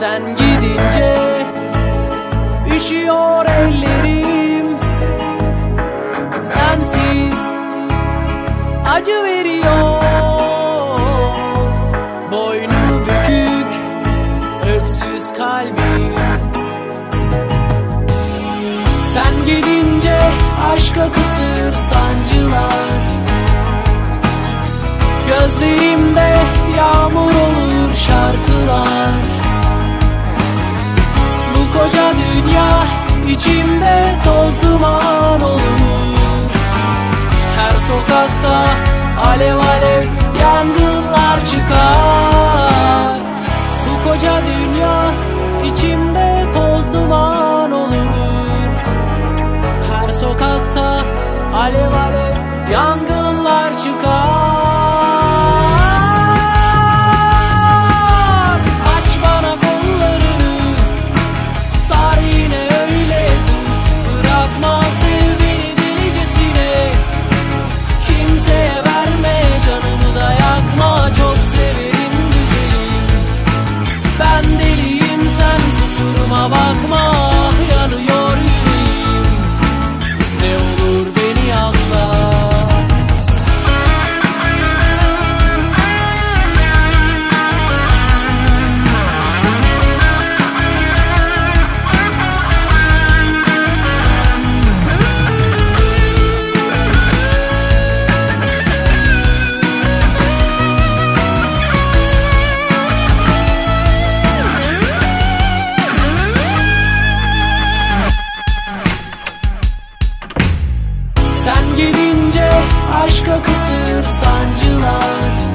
Sen gidince Üşüyor ellerim. Sensiz Acı veriyor. Boynu bükük Öksüz kalbim. Sen gidince Aşka kısır sancılar. Gözlerimde yağmur olur şarkılar içimde toz duman olur Her sokakta alev alev yangınlar çıkar. Bu koca dünya içimde toz duman olur. Her sokakta alev alev yangınlar çıkar Aşka kısır sancılar.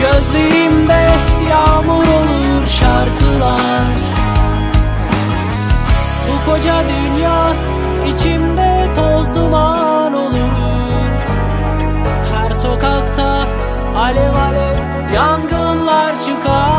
Gözlerimde yağmur olur şarkılar. Bu koca dünya içimde toz duman olur. Her sokakta alev alev yangınlar çıkar.